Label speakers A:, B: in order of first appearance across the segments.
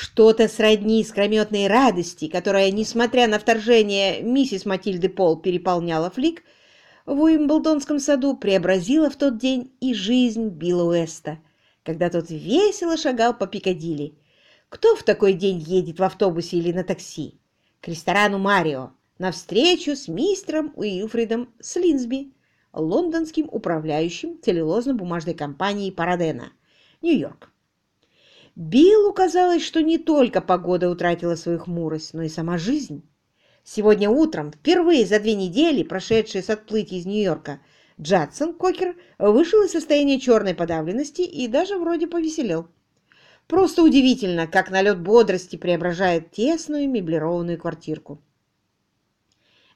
A: Что-то сродни искрометной радости, которая, несмотря на вторжение миссис Матильды Пол, переполняла Флик, в Уимблдонском саду преобразила в тот день и жизнь Билла Уэста, когда тот весело шагал по Пикадилли. Кто в такой день едет в автобусе или на такси? К ресторану «Марио» на встречу с мистером Уилфридом Слинсби, лондонским управляющим целлюлозно-бумажной компанией «Парадена», Нью-Йорк. Биллу казалось, что не только погода утратила свою хмурость, но и сама жизнь. Сегодня утром, впервые за две недели, прошедшие с отплытия из Нью-Йорка, Джадсон Кокер вышел из состояния черной подавленности и даже вроде повеселел. Просто удивительно, как налет бодрости преображает тесную меблированную квартирку.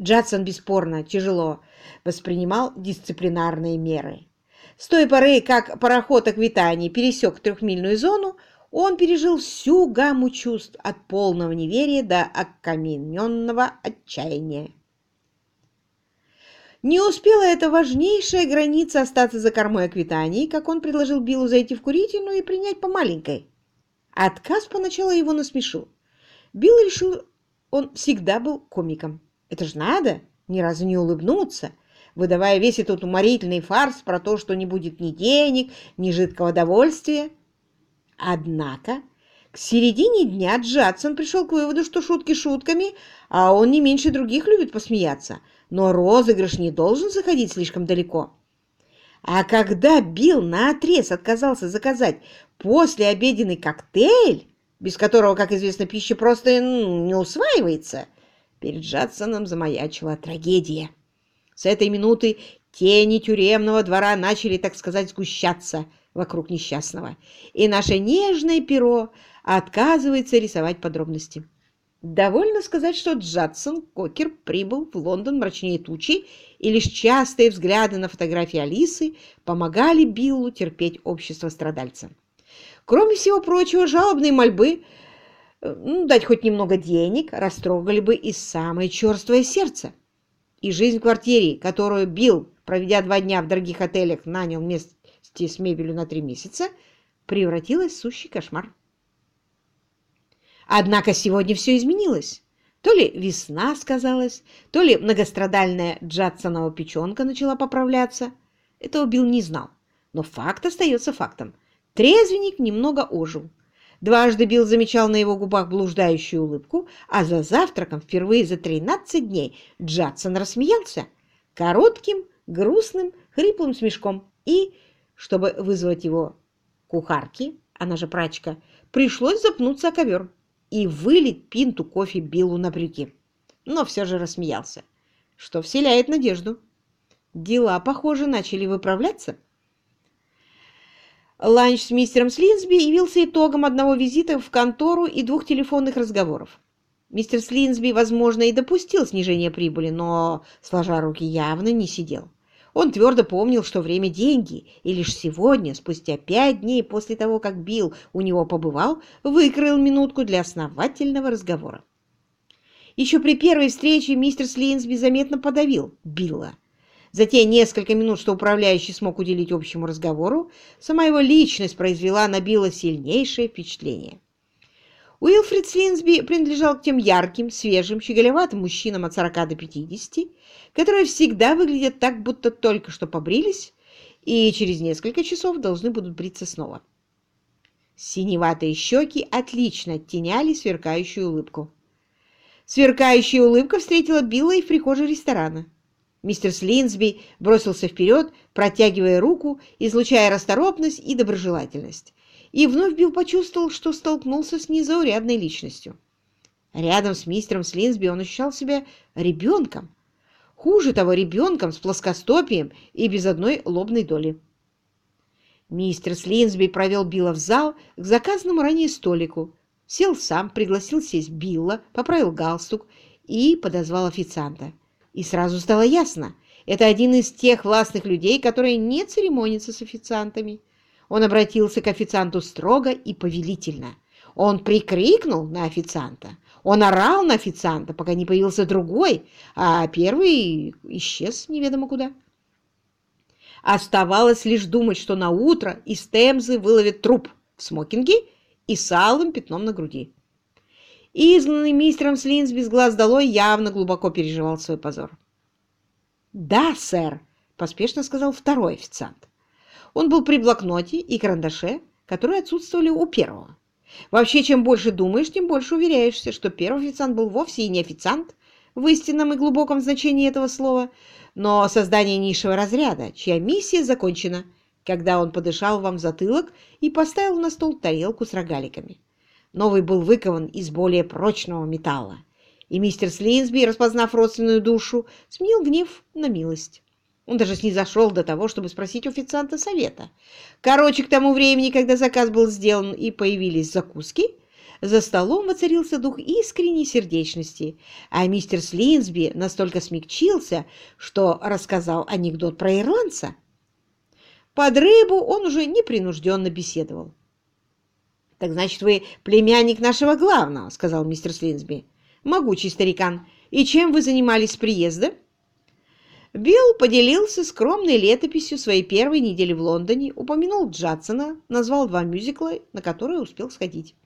A: Джадсон бесспорно тяжело воспринимал дисциплинарные меры. С той поры, как пароход Аквитании пересек трехмильную зону, он пережил всю гамму чувств от полного неверия до окамененного отчаяния. Не успела эта важнейшая граница остаться за кормой Аквитании, как он предложил Биллу зайти в курительную и принять по маленькой. Отказ поначалу его насмешил. Билл решил, он всегда был комиком. Это ж надо, ни разу не улыбнуться, выдавая весь этот уморительный фарс про то, что не будет ни денег, ни жидкого довольствия. Однако к середине дня Джадсон пришел к выводу, что шутки шутками, а он не меньше других любит посмеяться, но розыгрыш не должен заходить слишком далеко. А когда Билл наотрез отказался заказать послеобеденный коктейль, без которого, как известно, пища просто не усваивается, перед Джадсоном замаячила трагедия. С этой минуты тени тюремного двора начали, так сказать, сгущаться – вокруг несчастного, и наше нежное перо отказывается рисовать подробности. Довольно сказать, что Джадсон Кокер прибыл в Лондон мрачнее тучи, и лишь частые взгляды на фотографии Алисы помогали Биллу терпеть общество страдальца. Кроме всего прочего, жалобные мольбы ну, дать хоть немного денег растрогали бы и самое черствое сердце. И жизнь в квартире, которую Билл, проведя два дня в дорогих отелях, нанял вместо с мебелью на три месяца, превратилась в сущий кошмар. Однако сегодня все изменилось. То ли весна сказалась, то ли многострадальная Джадсонова печенка начала поправляться. Этого Билл не знал. Но факт остается фактом. Трезвенник немного ожил. Дважды Билл замечал на его губах блуждающую улыбку, а за завтраком впервые за 13 дней Джадсон рассмеялся коротким, грустным, хриплым смешком и чтобы вызвать его кухарки, она же прачка, пришлось запнуться о ковер и вылить пинту кофе Биллу на брюки. Но все же рассмеялся, что вселяет надежду. Дела, похоже, начали выправляться. Ланч с мистером Слинсби явился итогом одного визита в контору и двух телефонных разговоров. Мистер Слинсби, возможно, и допустил снижение прибыли, но, сложа руки, явно не сидел. Он твердо помнил, что время – деньги, и лишь сегодня, спустя пять дней после того, как Билл у него побывал, выкроил минутку для основательного разговора. Еще при первой встрече мистер Слинсби заметно подавил Билла. За те несколько минут, что управляющий смог уделить общему разговору, сама его личность произвела на Билла сильнейшее впечатление. Уилфрид Слинсби принадлежал к тем ярким, свежим, щеголеватым мужчинам от 40 до 50, которые всегда выглядят так, будто только что побрились, и через несколько часов должны будут бриться снова. Синеватые щеки отлично оттеняли сверкающую улыбку. Сверкающая улыбка встретила Билла и в прихожей ресторана. Мистер Слинсби бросился вперед, протягивая руку, излучая расторопность и доброжелательность и вновь Билл почувствовал, что столкнулся с незаурядной личностью. Рядом с мистером Слинсби он ощущал себя ребенком. Хуже того, ребенком с плоскостопием и без одной лобной доли. Мистер Слинсби провел Билла в зал к заказанному ранее столику, сел сам, пригласил сесть Билла, поправил галстук и подозвал официанта. И сразу стало ясно, это один из тех властных людей, которые не церемонятся с официантами. Он обратился к официанту строго и повелительно. Он прикрикнул на официанта. Он орал на официанта, пока не появился другой, а первый исчез неведомо куда. Оставалось лишь думать, что на утро из Темзы выловят труп в смокинге и с алым пятном на груди. Изгнанный мистером Слинсби с глаз долой явно глубоко переживал свой позор. «Да, сэр», — поспешно сказал второй официант. Он был при блокноте и карандаше, которые отсутствовали у первого. Вообще, чем больше думаешь, тем больше уверяешься, что первый официант был вовсе и не официант в истинном и глубоком значении этого слова, но создание низшего разряда, чья миссия закончена, когда он подышал вам в затылок и поставил на стол тарелку с рогаликами. Новый был выкован из более прочного металла, и мистер Слинсби, распознав родственную душу, сменил гнев на милость. Он даже снизошел до того, чтобы спросить у официанта совета. Короче, к тому времени, когда заказ был сделан и появились закуски, за столом воцарился дух искренней сердечности, а мистер Слинсби настолько смягчился, что рассказал анекдот про ирландца. Под рыбу он уже непринужденно беседовал. «Так значит, вы племянник нашего главного», — сказал мистер Слинсби. «Могучий старикан. И чем вы занимались с приезда?» Билл поделился скромной летописью своей первой недели в Лондоне, упомянул Джадсона, назвал два мюзикла, на которые успел сходить.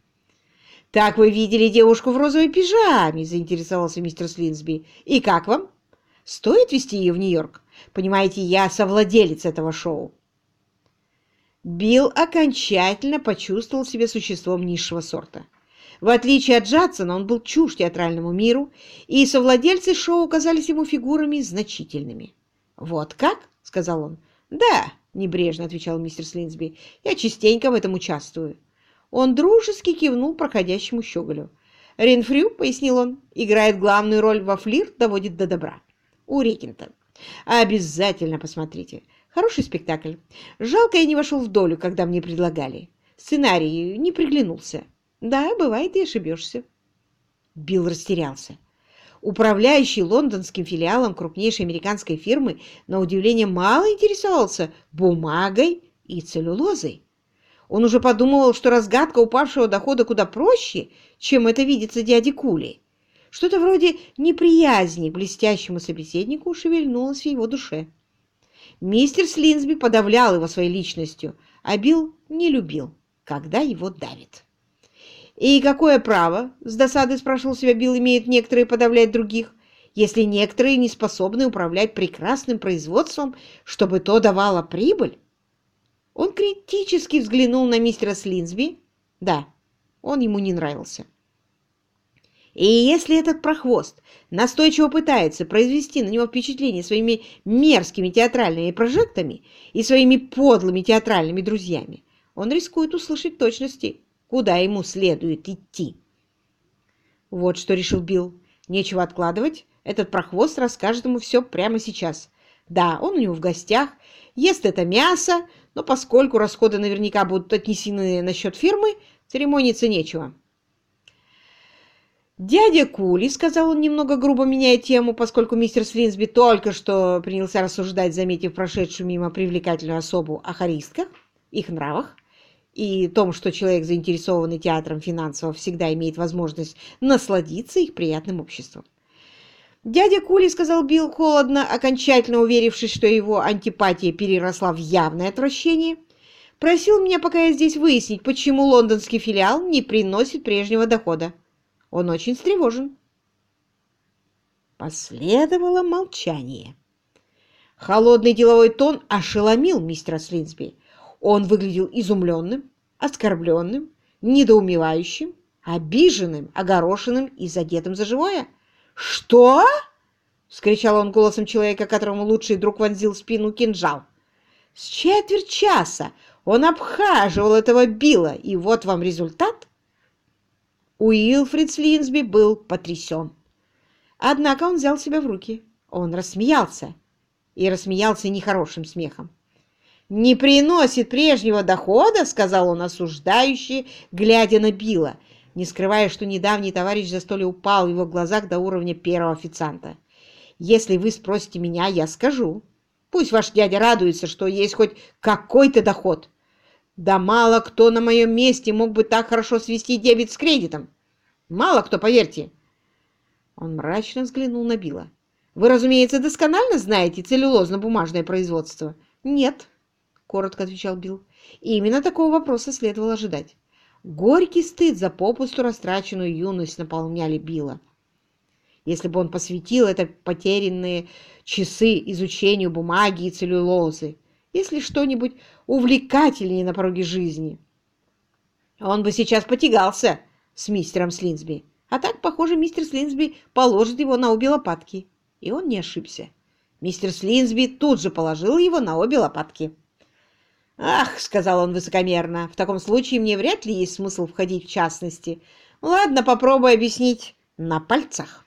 A: «Так вы видели девушку в розовой пижаме?» – заинтересовался мистер Слинсби. «И как вам? Стоит вести ее в Нью-Йорк? Понимаете, я совладелец этого шоу». Билл окончательно почувствовал себя существом низшего сорта. В отличие от Джадсона, он был чужд театральному миру, и совладельцы шоу казались ему фигурами значительными. «Вот как?» — сказал он. «Да», — небрежно отвечал мистер Слинсби, — «я частенько в этом участвую». Он дружески кивнул проходящему щеголю. «Ренфрю», — пояснил он, — «играет главную роль во флирт, доводит до добра». «У Рикинта. Обязательно посмотрите. Хороший спектакль. Жалко, я не вошел в долю, когда мне предлагали. Сценарий не приглянулся. Да, бывает, и ошибешься. Билл растерялся. Управляющий лондонским филиалом крупнейшей американской фирмы на удивление мало интересовался бумагой и целлюлозой. Он уже подумывал, что разгадка упавшего дохода куда проще, чем это видится дяде Кули. Что-то вроде неприязни к блестящему собеседнику шевельнулось в его душе. Мистер Слинсби подавлял его своей личностью, а Билл не любил, когда его давит. И какое право, с досадой спрашивал себя Билл, имеют некоторые подавлять других, если некоторые не способны управлять прекрасным производством, чтобы то давало прибыль? Он критически взглянул на мистера Слинсби. Да, он ему не нравился. И если этот прохвост настойчиво пытается произвести на него впечатление своими мерзкими театральными прожектами и своими подлыми театральными друзьями, он рискует услышать точности куда ему следует идти. Вот что решил Билл. Нечего откладывать. Этот прохвост расскажет ему все прямо сейчас. Да, он у него в гостях, ест это мясо, но поскольку расходы наверняка будут отнесены на счет фирмы, церемониться нечего. «Дядя Кули», — сказал он, немного грубо меняя тему, поскольку мистер Слинсби только что принялся рассуждать, заметив прошедшую мимо привлекательную особу о харистках, их нравах, и том, что человек, заинтересованный театром финансово, всегда имеет возможность насладиться их приятным обществом. Дядя Кули, сказал Билл холодно, окончательно уверившись, что его антипатия переросла в явное отвращение, просил меня, пока я здесь, выяснить, почему лондонский филиал не приносит прежнего дохода. Он очень встревожен. Последовало молчание. Холодный деловой тон ошеломил мистера Слинсби. Он выглядел изумленным, оскорбленным, недоумевающим, обиженным, огорошенным и задетым за живое. «Что?» — вскричал он голосом человека, которому лучший друг вонзил в спину кинжал. «С четверть часа он обхаживал этого Билла, и вот вам результат?» Уилфрид Слинсби был потрясен. Однако он взял себя в руки. Он рассмеялся. И рассмеялся нехорошим смехом не приносит прежнего дохода, сказал он осуждающе, глядя на Билла, не скрывая, что недавний товарищ за столе упал в его глазах до уровня первого официанта. Если вы спросите меня, я скажу. Пусть ваш дядя радуется, что есть хоть какой-то доход. Да мало кто на моем месте мог бы так хорошо свести дебет с кредитом. Мало кто, поверьте. Он мрачно взглянул на Билла. Вы, разумеется, досконально знаете целлюлозно-бумажное производство? Нет, коротко отвечал Билл. И именно такого вопроса следовало ожидать. Горький стыд за попусту растраченную юность наполняли Билла. Если бы он посвятил это потерянные часы изучению бумаги и целлюлозы, если что-нибудь увлекательнее на пороге жизни, он бы сейчас потягался с мистером Слинсби. А так, похоже, мистер Слинсби положит его на обе лопатки. И он не ошибся. Мистер Слинсби тут же положил его на обе лопатки. «Ах», — сказал он высокомерно, — «в таком случае мне вряд ли есть смысл входить в частности. Ладно, попробуй объяснить на пальцах».